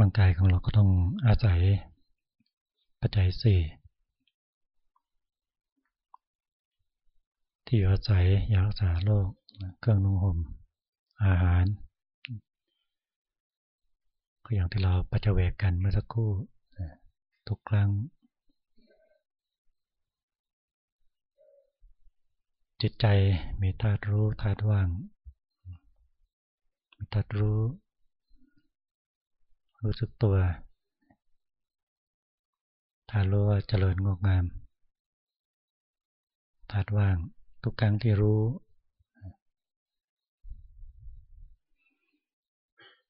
ร่างกายของเราก็ต้องอาศัยปัจจัยสี่ที่อาศัยยารักษาโรคเครื่องนุ่งห่มอาหารก็อย่างที่เราปัจเวกกันเมื่อสักครู่ทุกครั้ง จิตใจมีธาตุรู้ธาตุว่างมีธาตุรู้ รู้สึกตัวธารู้ว่าเจริญงอกงามธาตุว่างทุกครั้งที่รู้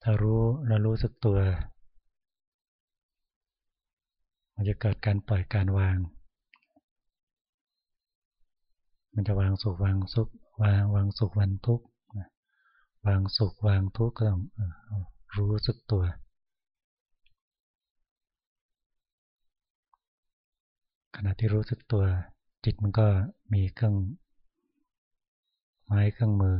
ถ้ารู้แล้วรู้สึกตัว มันจะเกิดการปล่อยการวาง มันจะวางสุขวางสุขวางวางสุขวันทุกวางสุขวางทุกข์ก็ต้องรู้สึกตัว ขณะที่รู้สึกตัวจิตมันก็มีเครื่องไม้เครื่องมือ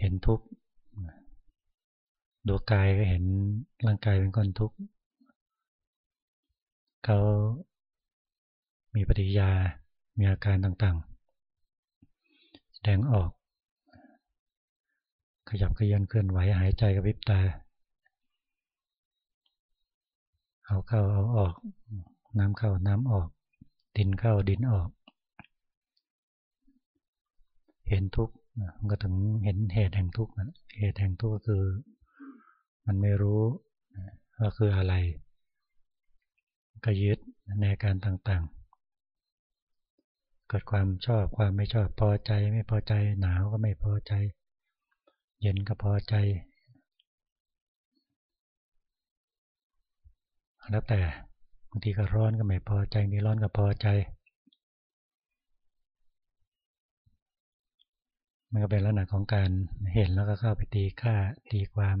เห็นทุกข์ดูกายก็เห็นร่างกายเป็นคนทุกข์เขามีปฏิกิยา มีอาการต่างๆ แสดงออก ขยับขยันเคลื่อนไหวหายใจกับวิบตา เอาเข้าเอาออก น้ำเข้าน้ำออก ดินเข้าดินออก เห็นทุกข์มันก็ถึงเห็นเหตุแห่งทุกข์เหตุแห่งทุกข์ก็คือ มันไม่รู้ว่าคืออะไร ก็ยึดในการต่างๆ เกิดความชอบความไม่ชอบพอใจ ไม่พอใจหนาวก็ไม่พอใจ เย็นก็พอใจ แล้วแต่บางทีก็ร้อนก็ไม่พอใจนี่ร้อนก็พอใจ มันก็เป็นลักษณะของการเห็นแล้วก็เข้าไปตีค่าตีความ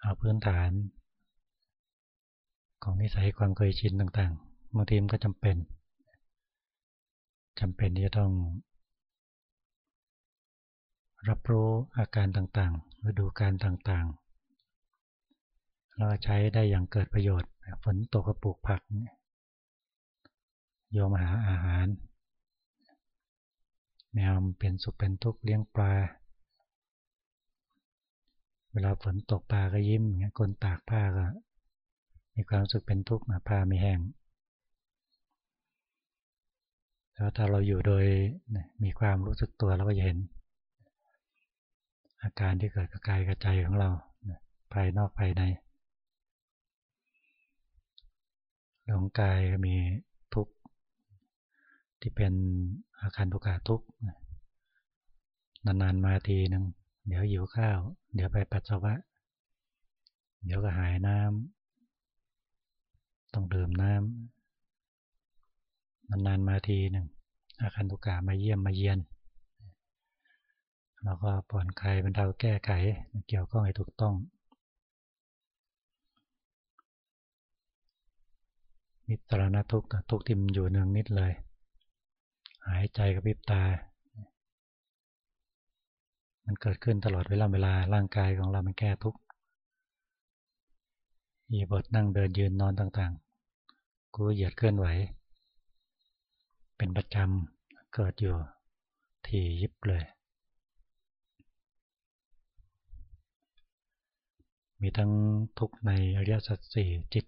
เอาพื้นฐาน ของนิสัยความเคยชินต่างๆบางทีมันก็จำเป็นจำเป็นที่จะต้อง รับรู้อาการต่างๆฤดูการต่างๆ เราใช้ได้อย่างเกิดประโยชน์ ฝนตกกระปุกผัก โยมหาอาหาร แมวเป็นสุขเป็นทุกข์เลี้ยงปลา เวลาฝนตกปลาก็ยิ้มเงี้ยคนตากผ้าก็ มีความสุขเป็นทุกข์มาผ้าไม่แห้งแล้วถ้าเราอยู่โดยมีความรู้สึกตัวเราก็จะเห็น อาการที่เกิดกับกายกับใจของเราภายนอกภายใน หลงกายมีทุกข์ที่เป็นอาการทุกขาทุกข์นานๆมาทีหนึ่งเดี๋ยวหิวข้าว เดี๋ยวไปปัสสาวะ เดี๋ยวก็หายน้ำต้องดื่มน้ำนานๆมาทีหนึ่งอาการทุกขามาเยี่ยมมาเยียนแล้วก็ผ่อนคลายบรรเทาแก้ไขเกี่ยวข้องให้ถูกต้อง มิตรณทุกทุกทิมอยู่เนืองนิดเลย หายใจกับพิบตา มันเกิดขึ้นตลอดเวลาเวลาร่างกายของเรามันแก้ทุกข์ยีบทนั่งเดินยืนนอนต่างๆ กูเหยียดเคลื่อนไหว เป็นประจำเกิดอยู่ที่ยิบเลย มีทั้งทุกในอริยสัจสี่จิต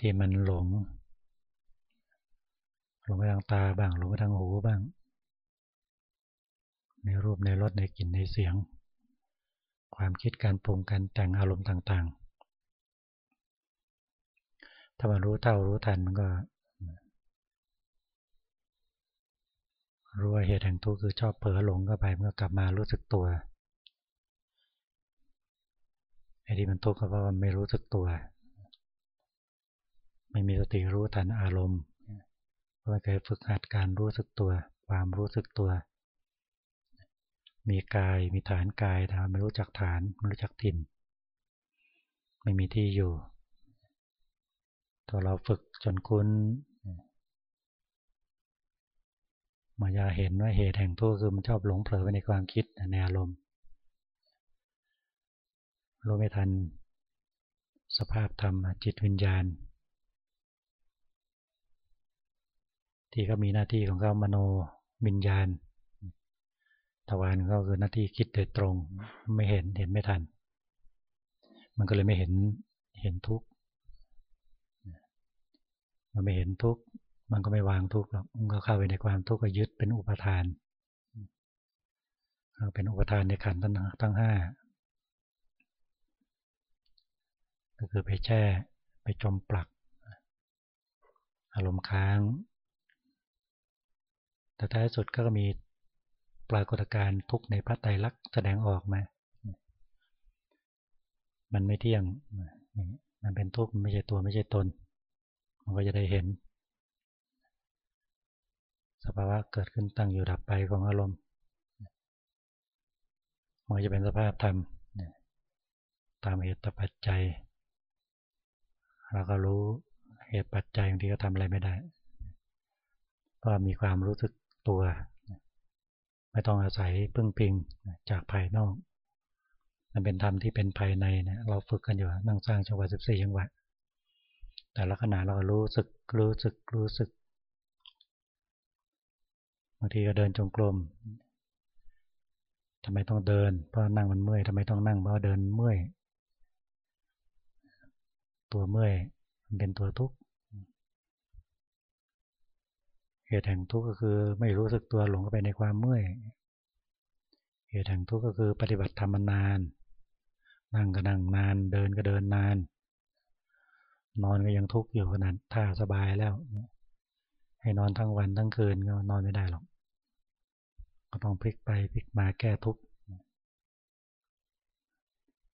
ที่มันหลง หลงไปทางตาบ้าง หลงไปทางหูบ้าง ในรูปในรสในกลิ่นในเสียง ความคิดการปรุงการแต่งอารมณ์ต่างๆ ถ้ามันรู้เท่ารู้ทันมันก็รู้ว่าเหตุแห่งทุกข์คือชอบเผลอหลงเข้าไปมันก็กลับมารู้สึกตัวไอ้ที่มันทุกข์ก็เพราะมันไม่รู้สึกตัว ไม่มีสติรู้ทันอารมณ์ไม่เคยฝึกหัดการรู้สึกตัว ความรู้สึกตัว มีกายมีฐานกายแต่ไม่รู้จักฐานไม่รู้จักถิ่น ไม่มีที่อยู่ตัวเราฝึกจนคุ้นมายาเห็นว่าเหตุแห่งทุกข์คือมันชอบหลงเผลอไปในความคิดในอารมณ์รู้ไม่ทัน สภาพธรรมจิตวิญญาณ ที่เขามีหน้าที่ของเขามโนวิญญาณทวารก็คือหน้าที่คิดโดยตรง ไม่เห็นเห็นไม่ทัน มันก็เลยไม่เห็นเห็นทุกข์มันไม่เห็นทุกข์มันก็ไม่วางทุกข์หรอกมันก็เข้าไปในความทุกข์ก็ยึดเป็นอุปทานเป็นอุปทานในขันธ์ทั้งห้าก็คือไปแช่ไปจมปลัก อารมณ์ค้าง แต่ท้ายสุดก็มีปรากฏการณ์ทุกในพระไตรลักษณ์แสดงออกมา มันไม่เที่ยง มันเป็นทุกข์ไม่ใช่ตัวไม่ใช่ตน มันก็จะได้เห็น สภาวะเกิดขึ้นตั้งอยู่ดับไปของอารมณ์ มันจะเป็นสภาพธรรม ตามเหตุปัจจัย เราก็รู้เหตุปัจจัยบางทีก็ทำอะไรไม่ได้เพราะมีความรู้สึก ตัว ไม่ต้องอาศัยพึ่งพิงจากภายนอก มันเป็นธรรมที่เป็นภายในนะเราฝึกกันอยู่นั่งสร้างจังหวะสิบสี่จังหวะแต่ละขณะเรารู้สึกรู้สึกรู้สึกบางทีก็เดินจงกรมทำไมต้องเดิน เพราะนั่งมันเมื่อยทำไมต้องนั่งเพราะเดินเมื่อย ตัวเมื่อยมันเป็นตัวทุกข์ เหตุแห่งทุกข์ก็คือไม่รู้สึกตัวหลงเข้าไปในความเมื่อย เหตุแห่งทุกข์ก็คือปฏิบัติธรรมนาน นั่งก็นั่งนาน เดินก็เดินนาน นอนก็ยังทุกข์อยู่ขนาดถ้าสบายแล้ว ให้นอนทั้งวันทั้งคืนก็นอนไม่ได้หรอก ก็ต้องพลิกไปพลิกมาแก้ทุกข์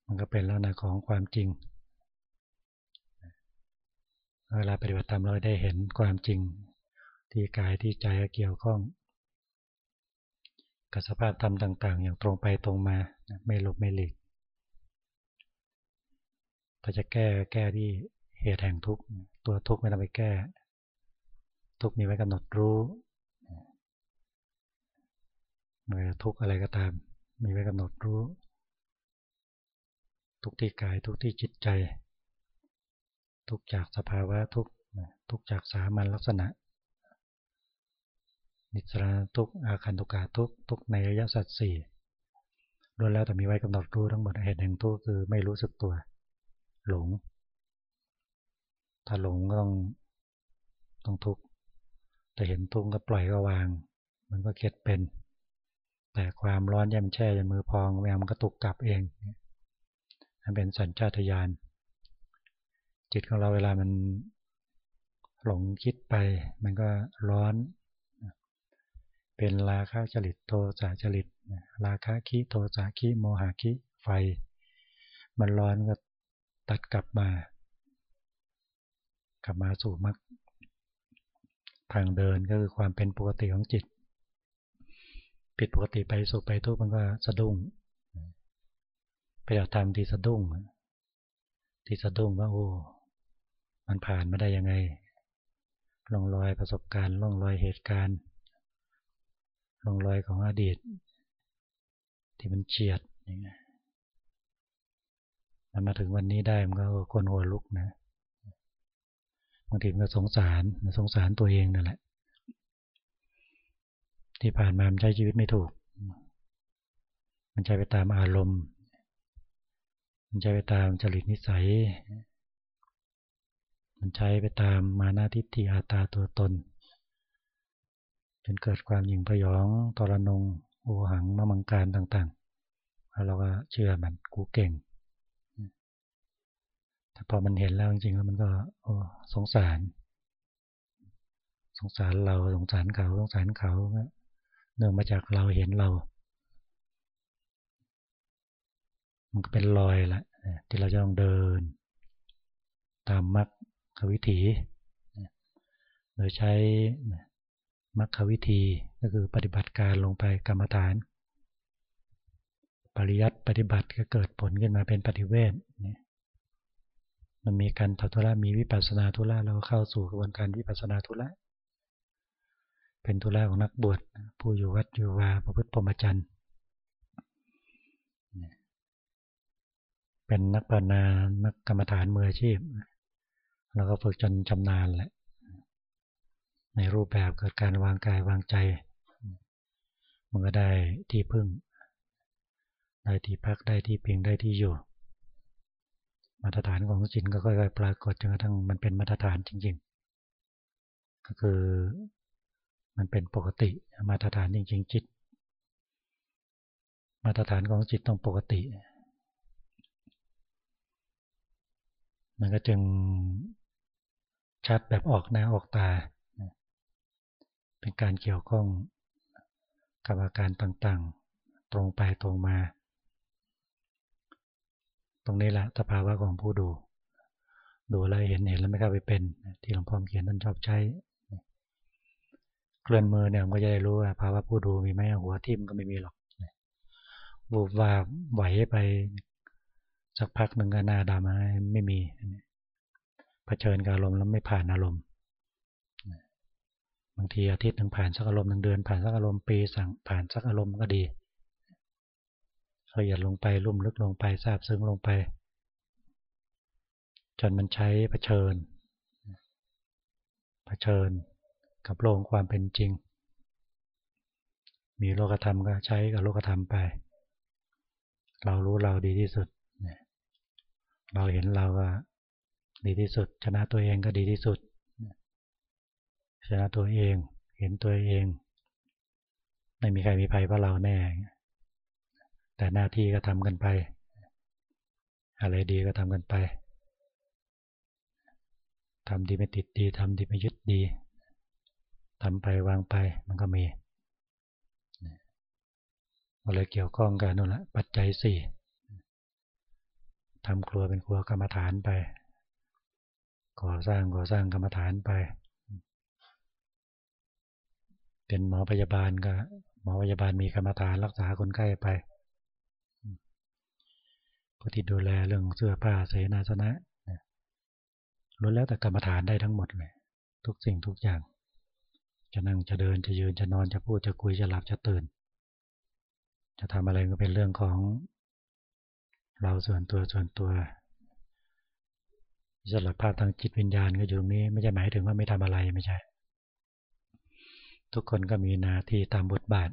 มันก็เป็นแล้วนะของความจริง เวลาปฏิบัติธรรมเราได้เห็นความจริง ที่กายที่ใจเกี่ยวข้อง กับสภาพธรรมต่าง ๆ อย่างตรงไปตรงมาไม่หลบไม่หลีกถ้าจะแก้แก้ที่เหตุแห่งทุกข์ตัวทุกข์ไม่ต้องไปแก้ ทุกข์มีไว้กำหนดรู้เมื่อทุกข์อะไรก็ตาม มีไว้กำหนดรู้ ทุกที่กายทุกที่จิตใจ ทุกจากสภาวะทุกทุกจากสามัญลักษณะ นิสราทุกอาคันตุกาทุกทุกในระยะสัตว์สี่ล้วนแล้วแต่มีไว้กำหนดรู้ทั้งหมดเหตุแห่งทุกคือไม่รู้สึกตัว หลง ถ้าหลงก็ต้องต้องทุกข์แต่เห็นทุกข์ก็ปล่อยก็วาง มันก็เก็ดเป็น แต่ความร้อนแย่ำแช่จนมือพองแมวมันก็ตุกกลับเองนั่นเป็นสัญชาตญาณจิตของเราเวลามันหลงคิดไป มันก็ร้อน เป็นราคะจริตโทสะจริตราคะคิโทสะคิโมหะคิไฟ มันร้อนก็ตัดกลับมา กลับมาสู่มรรคทางเดินก็คือความเป็นปกติของจิต ผิดปกติไปสุขไปทุกข์มันก็สะดุ้งไปเอาทำที่สะดุ้งที่สะดุ้งว่าโอ้มันผ่านมาได้ยังไงล่องรอยประสบการณ์ล่องรอยเหตุการณ์ ล่องรอยของอดีต ที่มันเฉียดอย่างเงี้ยมันมาถึงวันนี้ได้มันก็คนหัวลุกนะบางทีมันก็สงสารสงสารตัวเองนั่นแหละ ที่ผ่านมามันใช้ชีวิตไม่ถูก มันใช้ไปตามอารมณ์ มันใช้ไปตามจริตนิสัย มันใช้ไปตามมานาทิฏฐิอาตาตัวตน จนเกิดความยิงพยองตรนงโอหังมะมังการต่างๆแล้วเราก็เชื่อมันกูเก่งแต่พอมันเห็นแล้วจริงๆแล้วมันก็โอ้สงสาร สงสารเราสงสารเขาสงสารเขาเนื่องมาจากเราเห็นเรา มันก็เป็นรอยละที่เราจะต้องเดิน ตามมรรควิถีโดยใช้ มรรควิธีก็คือปฏิบัติการลงไปกรรมฐาน ปริยัติปฏิบัติก็เกิดผลขึ้นมาเป็นปฏิเวทมันมีการทัตุระมีวิปัสนาทุระเราเข้าสู่กระบวนการวิปัสนาทุระเป็นธุระของนักบวชผู้อยู่วัดอยู่วาประพฤติพรหมจรรย์เป็นนักปานานักกรรมฐานมืออาชีพ แล้วก็ฝึกจนชำนาญแหละ ในรูปแบบเกิดการวางกายวางใจ มันก็ได้ที่พึ่ง ได้ที่พักได้ที่เพียงได้ที่อยู่ มาตรฐานของจิตก็ค่อยๆปรากฏจนกระทั่งมันเป็นมาตรฐานจริง ๆ ก็คือมันเป็นปกติมาตรฐานจริง ๆ จิต มาตรฐานของจิตต้องปกติ มันก็จึงชัดแบบออกหน้าออกตา เป็นการเกี่ยวข้องกับอาการต่างๆ ตรงไปตรงมา ตรงนี้แหละสภาวะของผู้ดู ดูอะไรเห็นเห็นแล้วไม่เข้าไปเป็น ที่หลวงพ่อเขียนท่านชอบใช้ เคลื่อนมือเนี่ยมันก็จะได้รู้ว่าภาวะผู้ดูมีไหมหัวทิ่มก็ไม่มีหรอกบูบว่าไหวไปสักพักหนึ่งก็หน้าดำไม่มีเผชิญกับอารมณ์แล้วไม่ผ่านอารมณ์ บางทีอาทิตย์หนึ่งผ่านสักอารมณ์หนึ่งเดือนผ่านสักอารมณ์ปีสั่งผ่านสักอารมณ์ก็ดีละเอียดลงไปลุ่มลึกลงไปทราบซึ้งลงไป จนมันใช้เผชิญเผชิญกับโลกความเป็นจริง มีโลกธรรมก็ใช้กับโลกธรรมไป เรารู้เราดีที่สุด เราเห็นเราก็ดีที่สุด ชนะตัวเองก็ดีที่สุด ชนะตัวเอง เห็นตัวเอง ไม่มีใครมีภัยเพราะเราแน่ แต่หน้าที่ก็ทำกันไป อะไรดีก็ทำกันไปทำดีไม่ติดดีทำดีไม่ยึดดีทำไปวางไปมันก็มีก็เลยเกี่ยวข้องกันนั่นแหละปัจจัยสี่ทำครัวเป็นครัวกรรมฐานไป ก่อสร้างก่อสร้างกรรมฐานไป เป็นหมอพยาบาลก็ หมอพยาบาลมีกรรมฐานรักษาคนไข้ไปผู้ที่ดูแลเรื่องเสื้อผ้าเสนาสนะรู้แล้วแต่กรรมฐานได้ทั้งหมดเลยทุกสิ่งทุกอย่าง จะนั่งจะเดินจะยืนจะนอนจะพูดจะคุยจะหลับจะตื่น จะทำอะไรก็เป็นเรื่องของ เราส่วนตัวส่วนตัวสลับภาพทางจิตวิญญาณก็อยู่ตรงนี้ ไม่ใช่หมายถึงว่าไม่ทำอะไรไม่ใช่ ทุกคนก็มีหน้าที่ตามบทบาท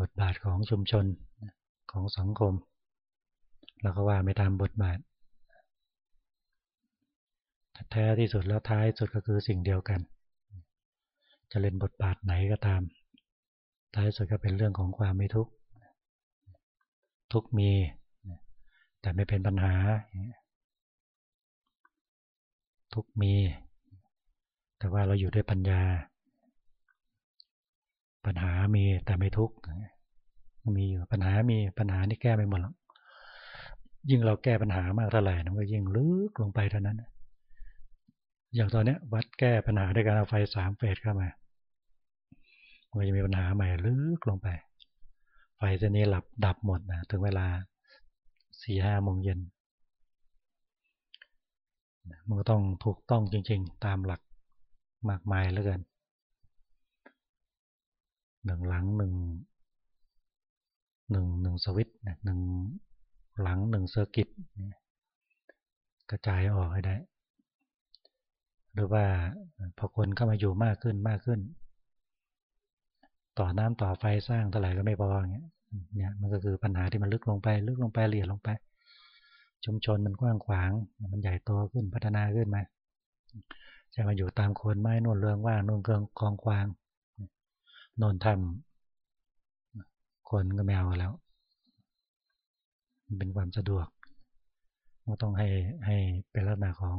บทบาทของชุมชนของสังคม แล้วก็ว่าไม่ตามบทบาท แท้ที่สุดแล้วท้ายสุดก็คือสิ่งเดียวกัน จะเล่นบทบาทไหนก็ตาม ท้ายสุดก็เป็นเรื่องของความไม่ทุกข์ ทุกมี แต่ไม่เป็นปัญหา ทุกมี แต่ว่าเราอยู่ด้วยปัญญา ปัญหามีแต่ไม่ทุกข์มีอยู่ปัญหามีปัญหานี่แก้ไม่หมดหรอกยิ่งเราแก้ปัญหามากเท่าไหร่มันก็ยิ่งลึกลงไปเท่านั้น อย่างตอนนี้วัดแก้ปัญหาด้วยการเอาไฟสามเฟสเข้ามามันจะมีปัญหาใหม่ลึกลงไป ไฟเส้นนี้หลับดับหมดนะถึงเวลาสี่ห้าโมงเย็นมันก็ต้องถูกต้องจริง ๆ ตามหลักมากมายเหลือเกิน หนึ่งหลังหนึ่งหนึ่งหนึ่งสวิตหนึ่งหลังหนึ่งเซอร์กิตกระจายออกให้ได้ หรือว่าพอคนเข้ามาอยู่มากขึ้นมากขึ้น ต่อน้ำต่อไฟสร้างเท่าไหร่ก็ไม่พอเงี้ยเนี่ยมันก็คือปัญหาที่มันลึกลงไป ลึกลงไปละเอียดลงไป ชุมชนมันกว้างขวาง มันใหญ่โตขึ้นพัฒนาขึ้นมาจะมาอยู่ตามคนไม้นวนเรืองว่างนวนเรืองกองควางโนอนทำคนก็แมวแล้ว เป็นความสะดวกก็ต้องให้ให้เป็นลักษณะของ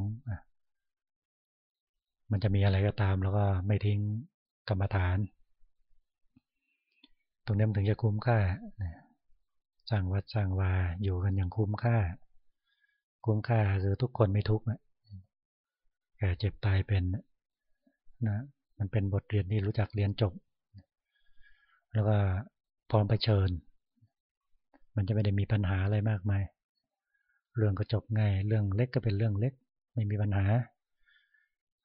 มันจะมีอะไรก็ตาม แล้วก็ไม่ทิ้งกรรมฐาน ตรงนี้มันถึงจะคุ้มค่าสร้างวัดสร้างวาอยู่กันอย่างคุ้มค่า คุ้มค่าคือทุกคนไม่ทุกข์แก่เจ็บตายเป็นนะมันเป็นบทเรียนที่รู้จักเรียนจบ แล้วก็พร้อมไปเชิญ มันจะไม่ได้มีปัญหาอะไรมากมาย เรื่องก็จบง่าย เรื่องเล็กก็เป็นเรื่องเล็ก ไม่มีปัญหา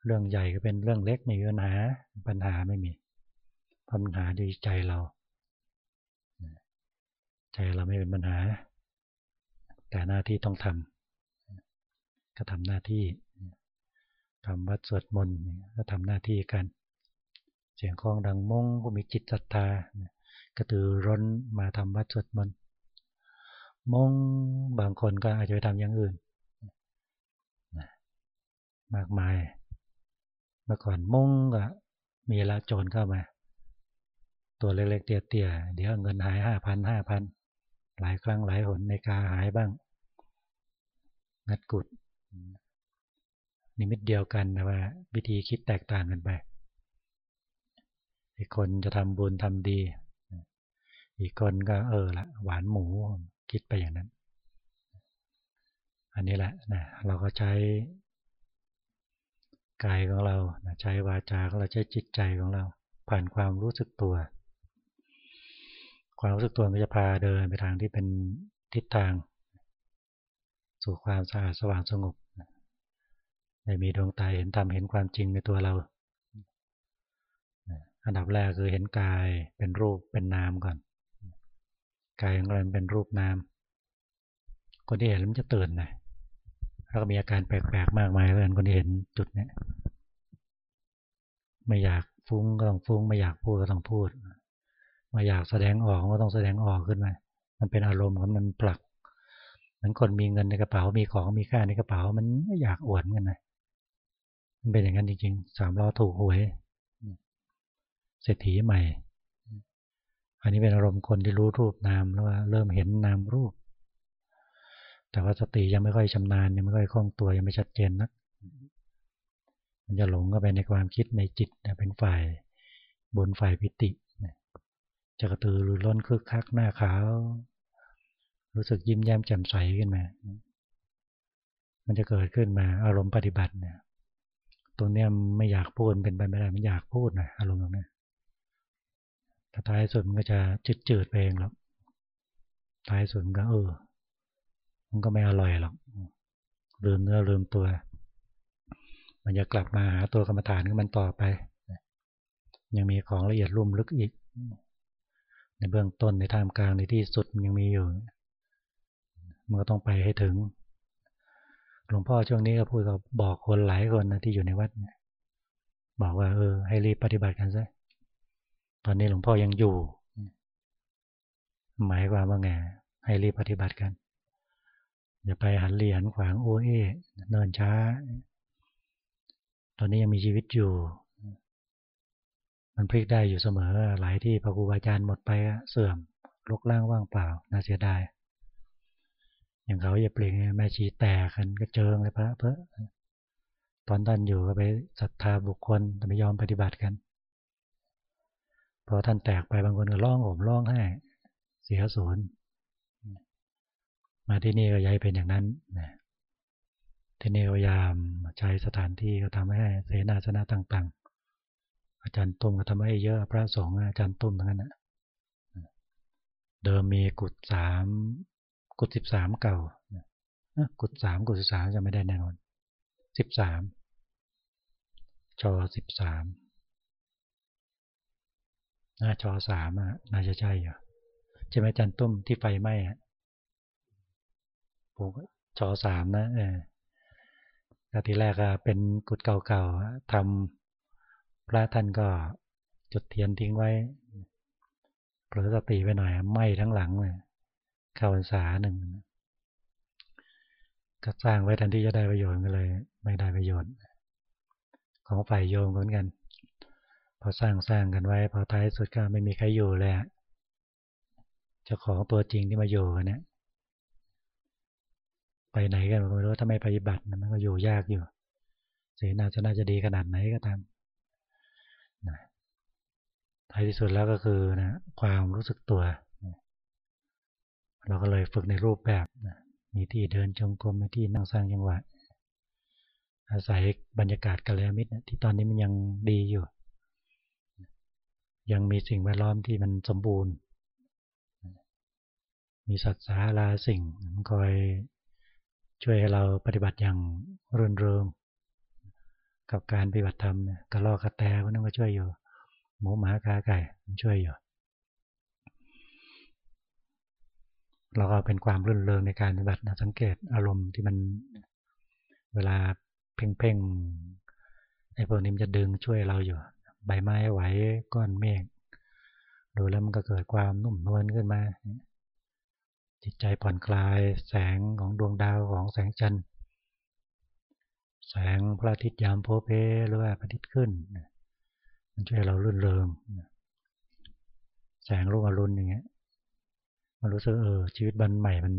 เรื่องใหญ่ก็เป็นเรื่องเล็กไม่มีปัญหา ปัญหาไม่มี ปัญหาดีใจเรา ใจเราไม่เป็นปัญหา แต่หน้าที่ต้องทำก็ทำหน้าที่ทำวัดสวดมนต์ก็ทำหน้าที่กัน เสียงคลองดังมงผู้มีจิตศรัทธากระตือร้นมาทำวัดสวดมนต์มงบางคนก็อาจจะไปทำอย่างอื่นมากมาย เมื่อก่อนมงก็มีละโจรเข้ามา ตัวเล็กๆเตี้ยๆเดี๋ยวเงินหายห้าพันห้าพันหลายครั้งหลายหนในกาหายบ้าง งัดกุดนิมิตเดียวกันนะว่า วิธีคิดแตกต่างกันไป อีกคนจะทำบุญทำดี อีกคนก็เออละหวานหมูคิดไปอย่างนั้น อันนี้แหละนะเราก็ใช้กายของเราใช้วาจาของเราใช้จิตใจของเรา ผ่านความรู้สึกตัว ความรู้สึกตัวก็จะพาเดินไปทางที่เป็นทิศทาง สู่ความสะอาดสว่างสงบได้มีดวงตาเห็นธรรมเห็นความจริงในตัวเรา อันดับแรกคือเห็นกายเป็นรูปเป็นนามก่อน กายของเราเป็นรูปนาม คนที่เห็นมันจะตื่นนะแล้วก็มีอาการแปลกๆมากมายเลยคนที่เห็นจุดนี้ไม่อยากฟุ้งก็ต้องฟุ้ง ไม่อยากพูดก็ต้องพูด ไม่อยากแสดงออกก็ต้องแสดงออกขึ้นมามันเป็นอารมณ์ของมันปลักเหมือนคนมีเงินในกระเป๋ามีของมีค่าในกระเป๋า มันไม่อยากอวดกันนะมันเป็นอย่างนั้นจริงๆสามล้อถูกหวย เศรษฐีใหม่ อันนี้เป็นอารมณ์คนที่รู้รูปนามแล้วว่าเริ่มเห็นนามรูป แต่ว่าสติยังไม่ค่อยชำนาญยังไม่ค่อยคล่องตัวยังไม่ชัดเจนนัก มันจะหลงก็ไปในความคิดในจิตเป็นฝ่ายบนฝ่ายปิติจะกระตือรือร้นคึกคักหน้าขาว รู้สึกยิ้มแย้มแจ่มใสขึ้นมา มันจะเกิดขึ้นมาอารมณ์ปฏิบัติเนี่ยตรงเนี้ยไม่อยากพูดเป็นไปไม่ได้มันอยากพูดนะอารมณ์ตรงนี้ แต่ท้ายสุดมันก็จะจืดจืดไปเองหรอกท้ายสุดมันก็เออ มันก็ไม่อร่อยหรอกลืมเนื้อลืมตัว มันจะกลับมาหาตัวกรรมฐานของมันต่อไป ยังมีของละเอียดลุ่มลึกอีก ในเบื้องต้นในท่ามกลางในที่สุดมันยังมีอยู่ มันก็ต้องไปให้ถึง หลวงพ่อช่วงนี้ก็พูดกับบอกคนหลายคนนะที่อยู่ในวัดบอกว่าเออให้รีบปฏิบัติกันซะ ตอนนี้หลวงพ่อยังอยู่ หมายความว่าไงให้รีบปฏิบัติกัน อย่าไปหันเลียนขวางโอเอเนินช้า ตอนนี้ยังมีชีวิตอยู่ มันพลิกได้อยู่เสมอ หลายที่พระครูบาอาจารย์หมดไปเสื่อมลกล่างว่างเปล่า น่าเสียดาย อย่างเขาอย่าเปลี่ยนแม่ชีแตกกันก็เจิงเลยพระเพอตอนท่านอยู่ก็ไปศรัทธาบุคคลแต่ไม่ยอมปฏิบัติกัน พอท่านแตกไปบางคนก็ร้องโหมร้องไห้เสียศูนย์มาที่นี่ก็ย้ายเป็นอย่างนั้นนะที่นี่พยายามใช้สถานที่ก็ทำให้เสนาสนะต่าง ๆ อาจารย์ตุ้มก็ทำให้เยอะพระสงฆ์อาจารย์ตุ้มทั้งนั้นนะเดิมมีกุฏสามกุศสิบสามเก่ากุศสามกุศสิบสามจะไม่ได้แน่นอนสิบสามจอสิบสาม หน้าจอสามอะน่าจะใช่อยู่ใช่ไหมจันตุ้มที่ไฟไหม้อะผมจอสามนะเออทีแรกก็เป็นกุศเก่าๆทำพระท่านก็จุดเทียนทิ้งไว้เผลอสติไปหน่อยไหม้ทั้งหลังเลยเข้าพรรษาหนึ่งก็สร้างไว้ทันที่จะได้ประโยชน์ก็เลย ไม่ได้ประโยชน์ ของฝ่ายโยมเหมือนกัน พอสร้างสร้างกันไว้ พอท้ายสุดก็ไม่มีใครอยู่เลยเจ้าของตัวจริงที่มาอยู่เนี่ยไปไหนกันไม่รู้ถ้าไม่ปฏิบัติมันก็อยู่ยากอยู่เสนาจะน่าจะดีขนาดไหนก็ตามนะท้ายที่สุดแล้วก็คือนะความรู้สึกตัวเราก็เลยฝึกในรูปแบบมีที่เดินจงกรมมีที่นั่งสร้างจังหวะอาศัยบรรยากาศกัลยาณมิตรที่ตอนนี้มันยังดีอยู่ ยังมีสิ่งแวดล้อมที่มันสมบูรณ์ มีสัตว์สาราสิ่งมันคอยช่วยให้เราปฏิบัติอย่างรื่นเริงกับการปฏิบัติธรรมเนี่ยกระลอกกระแตพวกนั้นก็ช่วยอยู่ หมูหมากาไก่มันช่วยอยู่ เราก็เป็นความรื่นเริงในการปฏิบัตินะสังเกตอารมณ์ที่มันเวลาเพ่งๆไอ้พวกนี้มันจะดึงช่วยเราอยู่ ใบไม้ไหวก้อนเมฆดูแล้วมันก็เกิดความนุ่มนวลขึ้นมา จิตใจผ่อนคลายแสงของดวงดาวของแสงจันทร์ แสงพระอาทิตย์ยามโพเพหรือว่าพระอาทิตย์ขึ้น มันช่วยเราลื่นเริงแสงรุ่งอรุณอย่างเงี้ย มันรู้สึกเออชีวิตบันใหม่มัน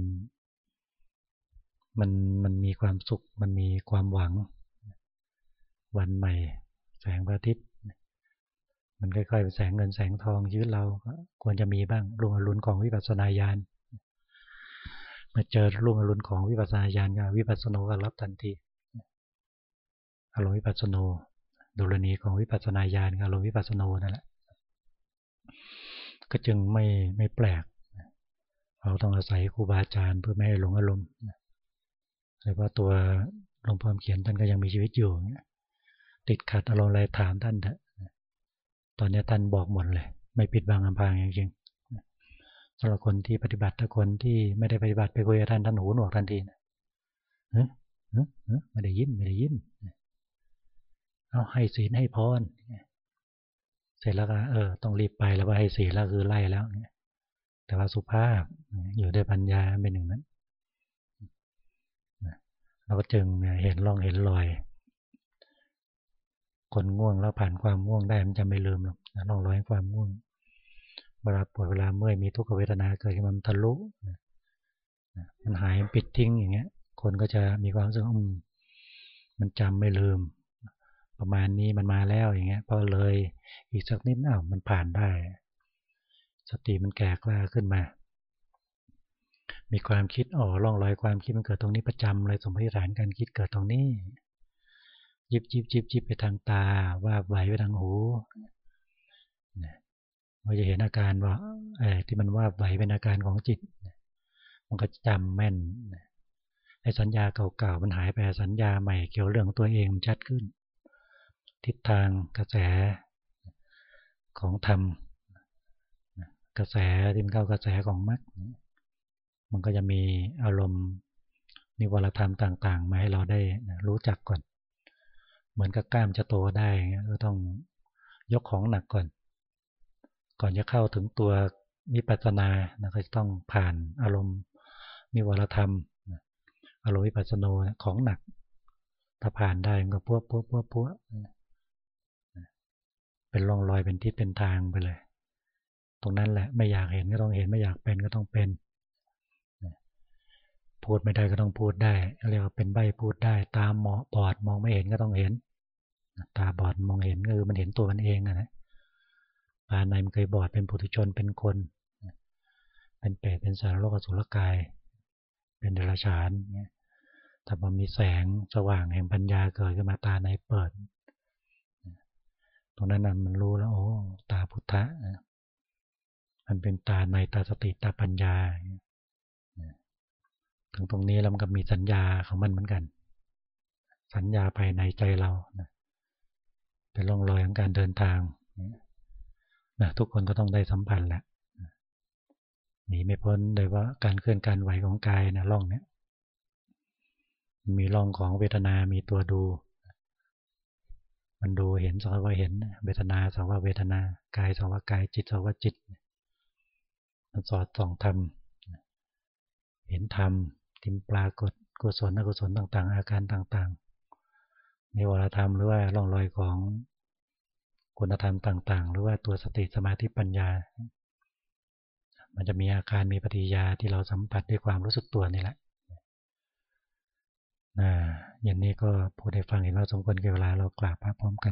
มันมันมีความสุข มันมีความหวัง วันใหม่ แสงพระอาทิตย์ มันค่อยๆแสงเงินแสงทองชีวิตเราควรจะมีบ้างรุ่งอรุณของวิปัสสนาญาณมาเจอรุ่งอรุณของวิปัสสนาญาณก็วิปัสสโนก็รับทันทีอารมณ์วิปัสสโนดุลนีของวิปัสสนาญาณอารมณ์วิปัสสโนนั่นแหละก็จึงไม่ไม่แปลก เราต้องอาศัยครูบาอาจารย์เพื่อไม่ให้หลงอารมณ์แต่ว่าตัวหลวงพ่อเขียนท่านก็ยังมีชีวิตอยู่ติดขัดอารมณ์อะไรถามท่านเถอะ ตอนนี้ท่านบอกหมดเลย ไม่ปิดบังอำพรางจริงๆสำหรับคนที่ปฏิบัติถ้าคนที่ไม่ได้ปฏิบัติไปคุยกับท่านท่านหูหนวกทันทีนะเฮ้ยไม่ได้ยินไม่ได้ยินเอาให้ศีลให้พรเสร็จแล้วก็เออต้องรีบไปแล้วว่าให้ศีลแล้วคือไล่แล้วเนี่ยแต่ว่าสุภาพอยู่ด้วยปัญญาเป็นหนึ่งนั้นเราก็จึงเห็นร่องเห็นรอย คนง่วงแล้วผ่านความง่วงได้มันจะไม่ลืมหรอกร่องร้อยความง่วง เวลาปวดเวลาเมื่อยมีทุกขเวทนาเกิดขึ้นมันทะลุมันหายปิดทิ้งอย่างเงี้ย คนก็จะมีความรู้สึกมันจำไม่ลืม ประมาณนี้มันมาแล้วอย่างเงี้ย พอเลยอีกสักนิดอ้าวมันผ่านได้ สติมันแก่กล้าขึ้นมา มีความคิดอ๋อร่องรอยความคิดมันเกิดตรงนี้ประจำเลยสมมติฐานการคิดเกิดตรงนี้ ยิบยิบยิบยิบไปทางตา ว่าไหวไปทางหูเราจะเห็นอาการว่าไอ้ที่มันว่าไหวเป็นอาการของจิต มันก็จำแม่นไอ้สัญญาเก่าๆมันหายไปสัญญาใหม่เกี่ยวเรื่องของตัวเองมันชัดขึ้น ทิศทางกระแสของธรรมกระแสที่มันเข้ากระแสของมรรคมันก็จะมีอารมณ์นิวรธรรมต่าง ๆ มาให้เราได้รู้จักก่อน เหมือนกับกล้ามจะโตได้ก็ต้องยกของหนักก่อน ก่อนจะเข้าถึงตัวมิปัสนาก็จะต้องผ่านอารมณ์นิวรธรรม อารมณ์วิปัสสโนของหนัก ถ้าผ่านได้มันก็พวกพวกพวกพวกเป็นร่องรอยเป็นทิศเป็นทางไปเลย ตรงนั้นแหละไม่อยากเห็นก็ต้องเห็นไม่อยากเป็นก็ต้องเป็น พูดไม่ได้ก็ต้องพูดได้เรียกว่าเป็นใบพูดได้ ตามหมอบอดมองไม่เห็นก็ต้องเห็น ตาบอดมองเห็นก็คือมันเห็นตัวมันเองนะตาในมันเคยบอดเป็นปุถุชนเป็นคน เป็นเปรตเป็นสารโลกสุรกาย เป็นเดรัจฉานเนี่ยถ้ามันมีแสงสว่างแห่งปัญญาเกิดขึ้นมาตาในเปิด ตรงนั้นมันรู้แล้วโอ้ตาพุทธะมันเป็นตาในตาสติตาปัญญา ถึงตรงนี้เราก็มีสัญญาของมันเหมือนกัน สัญญาภายในใจเราเป็นร่องรอยของการเดินทางนะทุกคนก็ต้องได้สัมพันธ์แหละหนีไม่พ้นโดยว่าการเคลื่อนการไหวของกายนะร่องเนี้ยมีร่องของเวทนา มีตัวดู มันดูเห็นสักว่าเห็น เวทนาสักว่าเวทนา กายสักว่ากาย จิตสักว่าจิต มันสอดส่องธรรม เห็นธรรม ทิมปรากฏกุศลอกุศลต่าง ๆ อาการต่างๆในวรธรรมหรือว่าร่องรอยของคุณธรรมต่าง ๆ หรือว่าตัวสติสมาธิปัญญา มันจะมีอาการมีปฏิยาที่เราสัมผัสด้วยความรู้สึกตัวนี่แหละนะอย่างนี้ก็พูดให้ฟังเห็นว่าสมควรเกี่ยวลาเรากราบพระพร้อมกัน